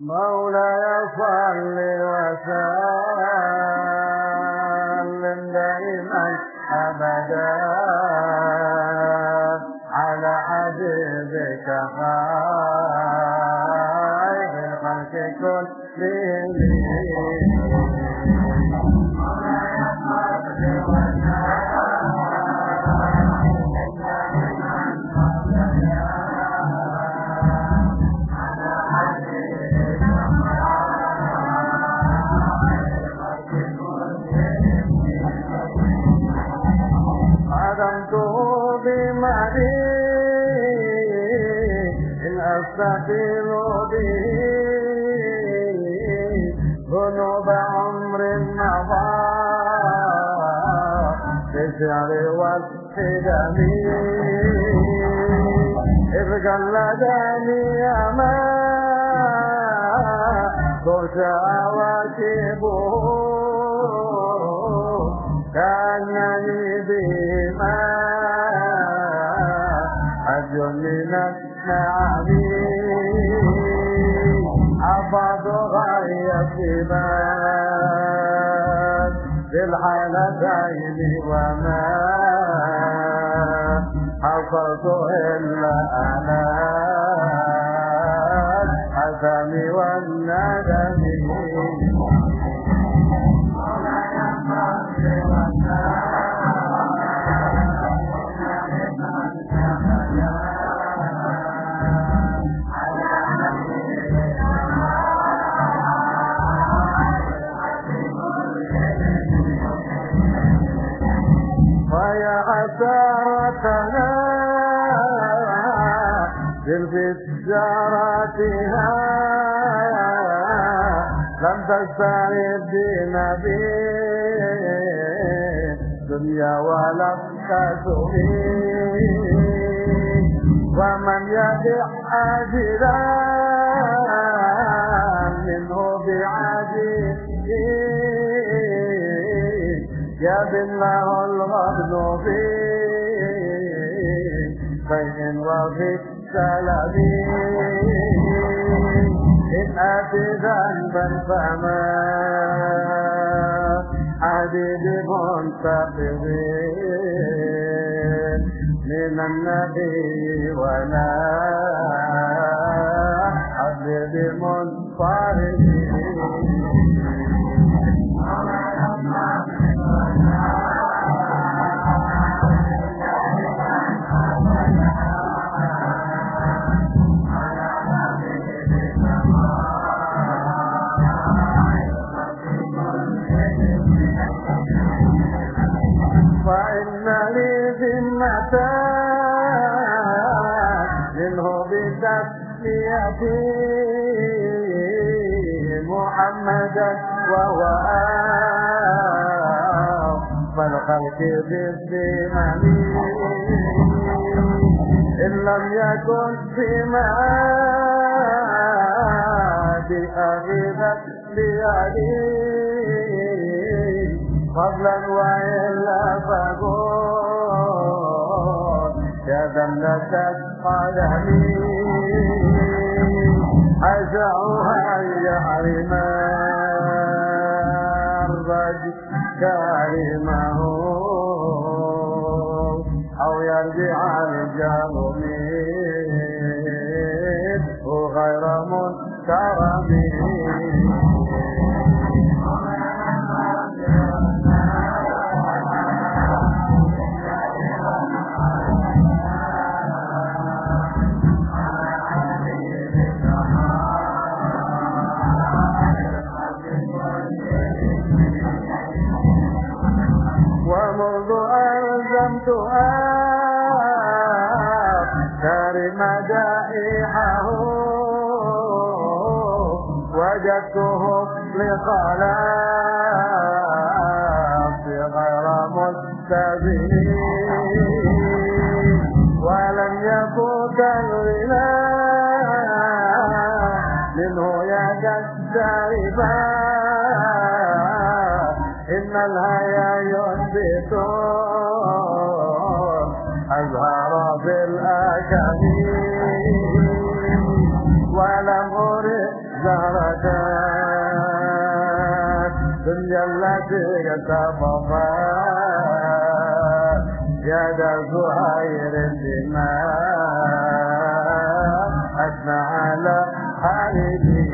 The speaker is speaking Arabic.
مولاي صل وسلم دائما ابدا على حبيبك خير إن أستقيل به ذنوب عمر مضى بالشعر والحجم إذ قلدني أما شهواتبه كأنني بما حج من النعم غاية بات بالحالتين وما حصلت إلا أنا. الحزن والندم. بالفجاراتها لم تستعد بنبي دنيا ولم تسمي ومن يدع أجرا منه بعجيب يبله الغبن في السلم إن أتي ذنبا فما عديد منتقضين من النبي ولا عديد منصرفين ذمة منه بتسميتي محمدا وهو أفضل خلق بالذمم إن لم يكن فيما بأغيبة ليالي فضلا وإلا فقول ذنة قدمي أشعها يحرم الرجل كريمه أو يرجع الجهل ألزمتها أفكار مدائحه وجدته لخلاص غير مستبين. ولم يفوت الغناء منه يد الدربان إن الهيا أزهر في بالأكاديم ولم أرد زهرتان. دنيا التي تطفى يد زهير الدماء أثنى على حبيبي